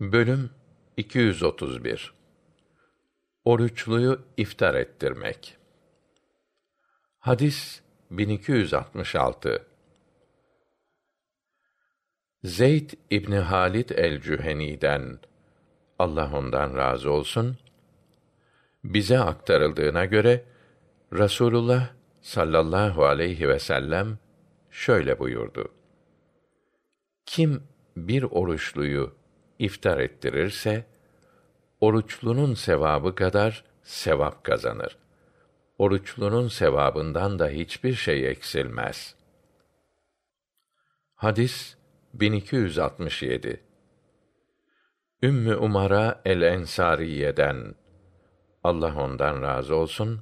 Bölüm 231 Oruçluyu iftar ettirmek. Hadis 1266 Zeyd İbni Halid el-Cüheni'den Allah ondan razı olsun bize aktarıldığına göre Rasulullah sallallahu aleyhi ve sellem şöyle buyurdu. Kim bir oruçluyu iftar ettirirse oruçlunun sevabı kadar sevap kazanır. Oruçlunun sevabından da hiçbir şey eksilmez. Hadis 1267 Ümmü Umara el-Ensariye'den Allah ondan razı olsun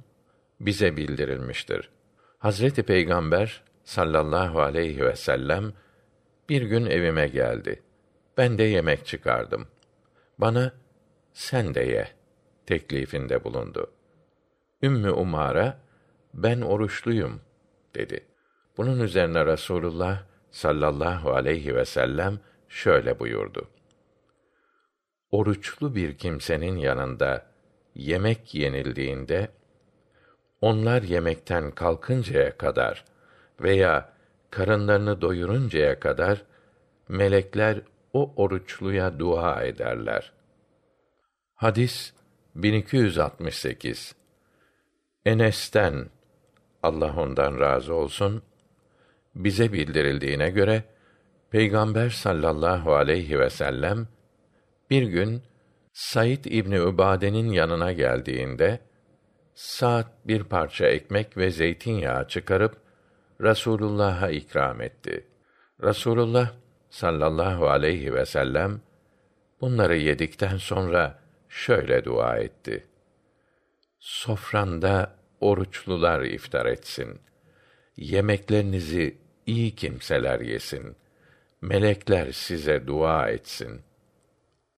bize bildirilmiştir. Hazreti Peygamber sallallahu aleyhi ve sellem bir gün evime geldi. Ben de yemek çıkardım. Bana sen de ye teklifinde bulundu. Ümmü Umara ben oruçluyum dedi. Bunun üzerine Rasulullah sallallahu aleyhi ve sellem şöyle buyurdu. Oruçlu bir kimsenin yanında yemek yenildiğinde onlar yemekten kalkıncaya kadar veya karınlarını doyuruncaya kadar melekler o oruçluya dua ederler. Hadis 1268 Enes'ten Allah ondan razı olsun bize bildirildiğine göre Peygamber sallallahu aleyhi ve sellem bir gün Said İbni Übade'nin yanına geldiğinde saat bir parça ekmek ve zeytinyağı çıkarıp Rasulullah'a ikram etti. Rasulullah sallallahu aleyhi ve sellem bunları yedikten sonra şöyle dua etti. Sofranda oruçlular iftar etsin. Yemeklerinizi iyi kimseler yesin. Melekler size dua etsin.''